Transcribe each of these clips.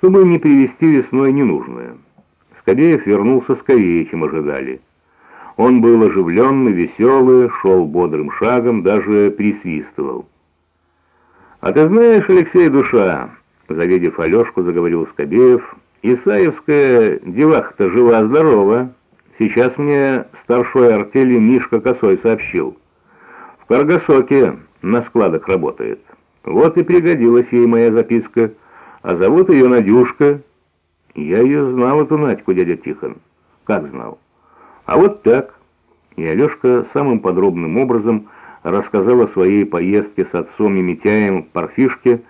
чтобы не привезти весной ненужное. Скобеев вернулся скорее, чем ожидали. Он был оживленный, веселый, шел бодрым шагом, даже присвистывал. «А ты знаешь, Алексей Душа...» Завидев Алешку, заговорил Скобеев. «Исаевская деваха-то жива-здорова. Сейчас мне старшой артели Мишка Косой сообщил. В Каргасоке на складах работает. Вот и пригодилась ей моя записка. А зовут ее Надюшка. Я ее знал, эту Надьку, дядя Тихон. Как знал? А вот так». И Алешка самым подробным образом рассказал о своей поездке с отцом и Митяем к Парфишке,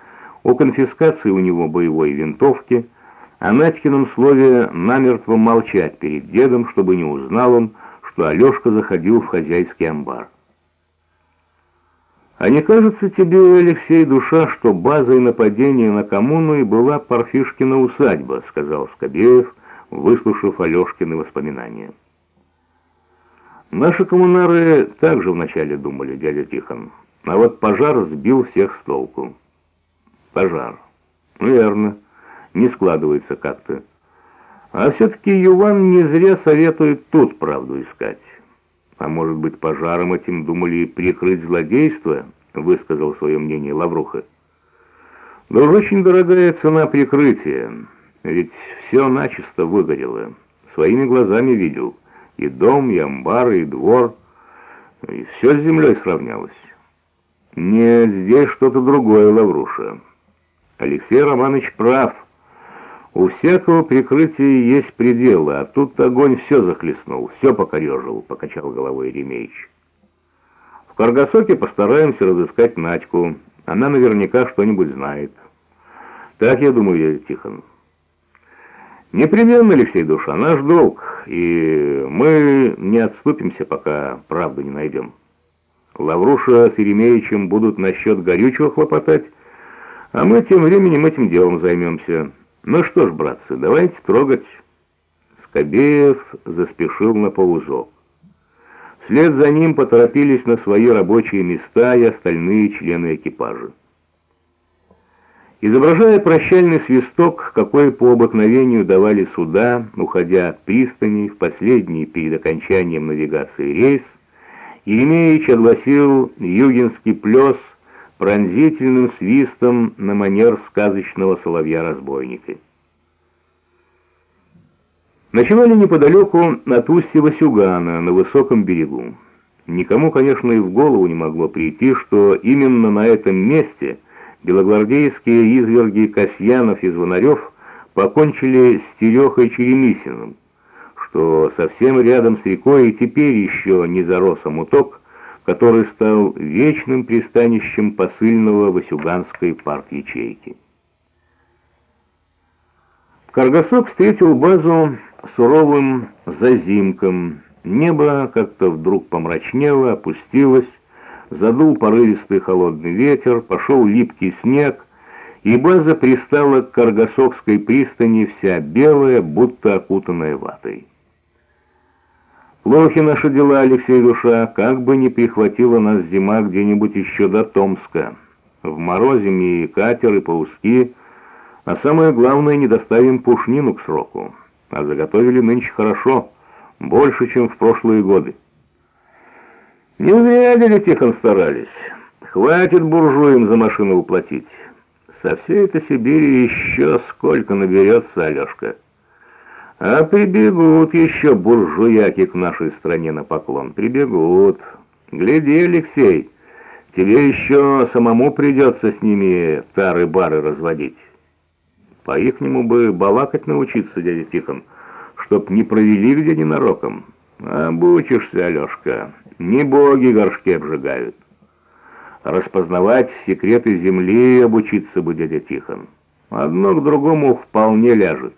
о конфискации у него боевой винтовки, о Надькином слове намертво молчать перед дедом, чтобы не узнал он, что Алешка заходил в хозяйский амбар. «А не кажется тебе, Алексей, душа, что базой нападения на коммуну и была Парфишкина усадьба?» — сказал Скобеев, выслушав Алешкины воспоминания. Наши коммунары также вначале думали, дядя Тихон, а вот пожар сбил всех с толку. Пожар. Верно. Не складывается как-то. А все-таки Юван не зря советует тут правду искать. А может быть, пожаром этим думали прикрыть злодейство, высказал свое мнение Лавруха. Да очень дорогая цена прикрытия, ведь все начисто выгорело. Своими глазами видел. И дом, и амбар, и двор, и все с землей сравнялось. Нет, здесь что-то другое, Лавруша. Алексей Романович прав. У всякого прикрытия есть пределы, а тут огонь все захлестнул, все покорежил, покачал головой Еремеевич. В Каргасоке постараемся разыскать Надьку. Она наверняка что-нибудь знает. Так я думаю, Тихон. Непременно, Алексей Душа, наш долг, и мы не отступимся, пока правду не найдем. Лавруша с Еремеевичем будут насчет горючего хлопотать, а мы тем временем этим делом займемся. Ну что ж, братцы, давайте трогать. Скобеев заспешил на полузок. Вслед за ним поторопились на свои рабочие места и остальные члены экипажа. Изображая прощальный свисток, какой по обыкновению давали суда, уходя от пристани в последний перед окончанием навигации рейс, Еремеевич огласил югинский плес пронзительным свистом на манер сказочного соловья-разбойника. Ночевали неподалеку от устья Васюгана, на высоком берегу. Никому, конечно, и в голову не могло прийти, что именно на этом месте белогвардейские изверги Касьянов и Звонарев покончили с Терехой Черемисиным, что совсем рядом с рекой и теперь еще не зарос омуток, который стал вечным пристанищем посыльного Васюганской парт-ячейки. Каргасок встретил базу суровым зазимком. Небо как-то вдруг помрачнело, опустилось, задул порывистый холодный ветер, пошел липкий снег, и база пристала к Каргасокской пристани вся белая, будто окутанная ватой. Плохи наши дела, Алексей Душа, как бы не прихватила нас зима где-нибудь еще до Томска. В морозе и катер, и пауски, а самое главное, не доставим пушнину к сроку. А заготовили нынче хорошо, больше, чем в прошлые годы. Не зря дядя Тихон старались. Хватит буржуям за машину уплатить. Со всей этой Сибири еще сколько наберется, Алешка. А прибегут еще буржуяки к нашей стране на поклон. Прибегут. Гляди, Алексей, тебе еще самому придется с ними тары-бары разводить. По-ихнему бы балакать научиться, дядя Тихон, чтоб не провели где ненароком. Обучишься, Алешка, не боги горшки обжигают. Распознавать секреты земли обучиться бы, дядя Тихон. Одно к другому вполне ляжет.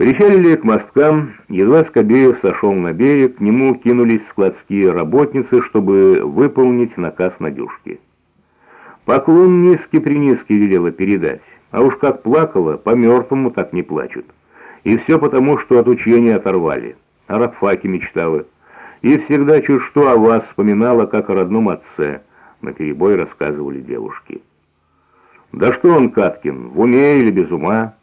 Причалили к мосткам, едва Скобеев сошел на берег, к нему кинулись складские работницы, чтобы выполнить наказ Надюшки. Поклон низкий-принизкий велела передать, а уж как плакала, по-мертвому так не плачут. И все потому, что от учения оторвали. О рабфаке мечтала. И всегда чуть что о вас вспоминала, как о родном отце, наперебой рассказывали девушки. Да что он, Каткин, в уме или без ума?